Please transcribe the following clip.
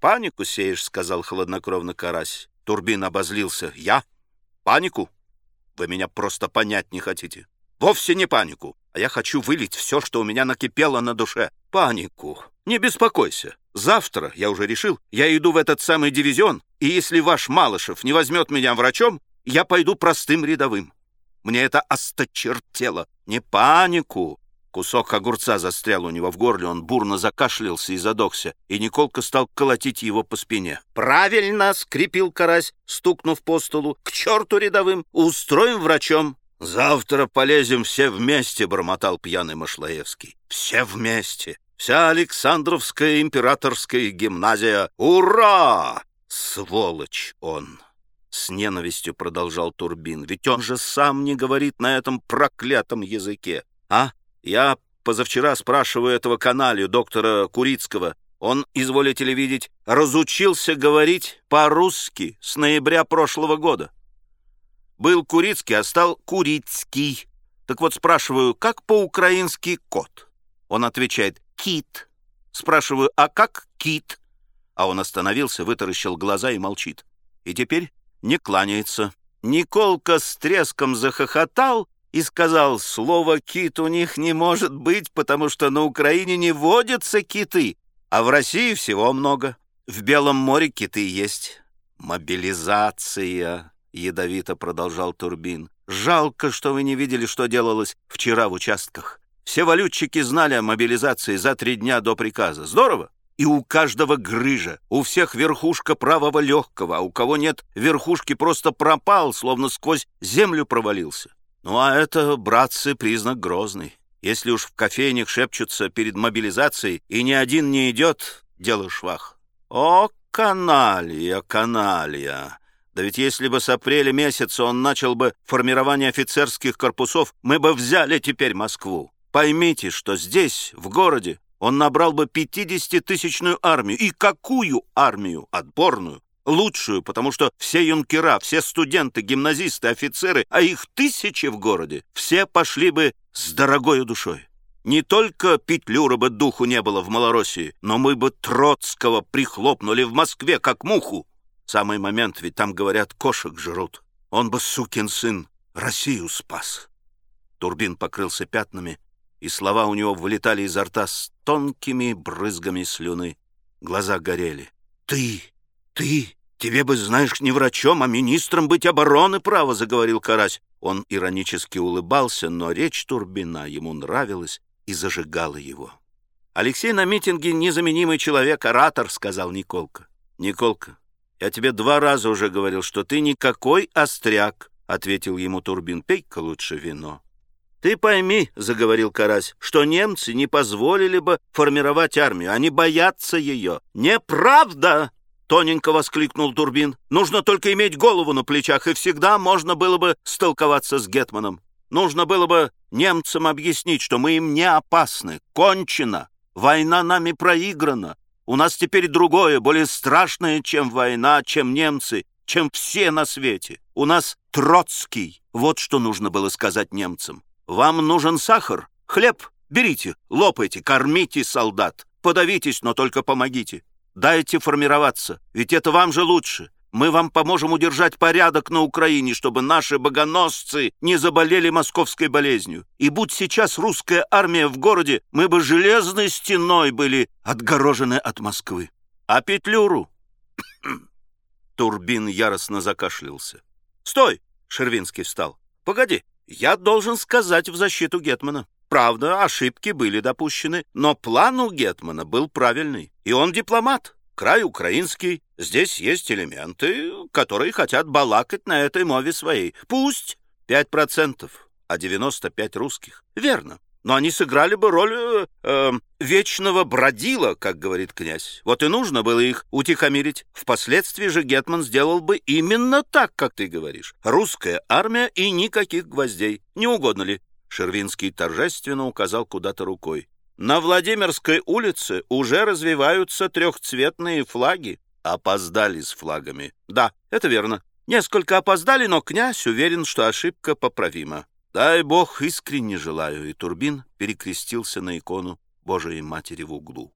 панику сеешь», — сказал хладнокровно Карась. Турбин обозлился. «Я? Панику? Вы меня просто понять не хотите. Вовсе не панику, а я хочу вылить все, что у меня накипело на душе. Панику. Не беспокойся. Завтра, я уже решил, я иду в этот самый дивизион, и если ваш Малышев не возьмет меня врачом, я пойду простым рядовым. Мне это осточертело. Не панику. Кусок огурца застрял у него в горле, он бурно закашлялся и задохся, и Николка стал колотить его по спине. «Правильно!» — скрипил карась, стукнув по столу. «К черту рядовым! Устроим врачом!» «Завтра полезем все вместе!» — бормотал пьяный Машлаевский. «Все вместе! Вся Александровская императорская гимназия! Ура!» «Сволочь он!» С ненавистью продолжал Турбин. «Ведь он же сам не говорит на этом проклятом языке, а?» Я позавчера спрашиваю этого каналью, доктора Курицкого. Он, изволите ли видеть, разучился говорить по-русски с ноября прошлого года. Был Курицкий, а стал Курицкий. Так вот спрашиваю, как по-украински кот? Он отвечает «кит». Спрашиваю, а как кит? А он остановился, вытаращил глаза и молчит. И теперь не кланяется. Николка с треском захохотал, и сказал, слово «кит» у них не может быть, потому что на Украине не водятся киты, а в России всего много. В Белом море киты есть. «Мобилизация», — ядовито продолжал Турбин. «Жалко, что вы не видели, что делалось вчера в участках. Все валютчики знали о мобилизации за три дня до приказа. Здорово? И у каждого грыжа, у всех верхушка правого легкого, а у кого нет верхушки, просто пропал, словно сквозь землю провалился. Ну, а это, братцы, признак грозный. Если уж в кофейнях шепчутся перед мобилизацией, и ни один не идет, дело швах. О, каналья, каналья! Да ведь если бы с апреля месяца он начал бы формирование офицерских корпусов, мы бы взяли теперь Москву. Поймите, что здесь, в городе, он набрал бы 50-тысячную армию. И какую армию? Отборную лучшую, потому что все юнкера, все студенты, гимназисты, офицеры, а их тысячи в городе, все пошли бы с дорогой душой. Не только Петлюра бы духу не было в Малороссии, но мы бы Троцкого прихлопнули в Москве, как муху. Самый момент, ведь там, говорят, кошек жрут. Он бы, сукин сын, Россию спас. Турбин покрылся пятнами, и слова у него вылетали изо рта с тонкими брызгами слюны. Глаза горели. «Ты! Ты! Тебе бы, знаешь, не врачом, а министром быть обороны право, заговорил Карась. Он иронически улыбался, но речь Турбина ему нравилась и зажигала его. «Алексей на митинге незаменимый человек, оратор», — сказал Николка. «Николка, я тебе два раза уже говорил, что ты никакой остряк», — ответил ему Турбин. «Пей-ка лучше вино». «Ты пойми», — заговорил Карась, — «что немцы не позволили бы формировать армию. Они боятся ее». «Неправда!» Тоненько воскликнул Турбин. «Нужно только иметь голову на плечах, и всегда можно было бы столковаться с Гетманом. Нужно было бы немцам объяснить, что мы им не опасны. Кончено. Война нами проиграна. У нас теперь другое, более страшное, чем война, чем немцы, чем все на свете. У нас Троцкий. Вот что нужно было сказать немцам. Вам нужен сахар? Хлеб? Берите, лопайте, кормите солдат. Подавитесь, но только помогите. Дайте формироваться, ведь это вам же лучше. Мы вам поможем удержать порядок на Украине, чтобы наши богоносцы не заболели московской болезнью. И будь сейчас русская армия в городе, мы бы железной стеной были отгорожены от Москвы. А Петлюру? Турбин яростно закашлялся. «Стой!» — Шервинский встал. «Погоди, я должен сказать в защиту Гетмана. Правда, ошибки были допущены, но план у Гетмана был правильный. И он дипломат, край украинский. Здесь есть элементы, которые хотят балакать на этой мове своей. Пусть пять процентов, а девяносто пять русских. Верно. Но они сыграли бы роль э, э, вечного бродила, как говорит князь. Вот и нужно было их утихомирить. Впоследствии же Гетман сделал бы именно так, как ты говоришь. Русская армия и никаких гвоздей. Не угодно ли? Шервинский торжественно указал куда-то рукой. «На Владимирской улице уже развиваются трехцветные флаги». «Опоздали с флагами». «Да, это верно. Несколько опоздали, но князь уверен, что ошибка поправима». «Дай бог, искренне желаю». И Турбин перекрестился на икону Божией Матери в углу.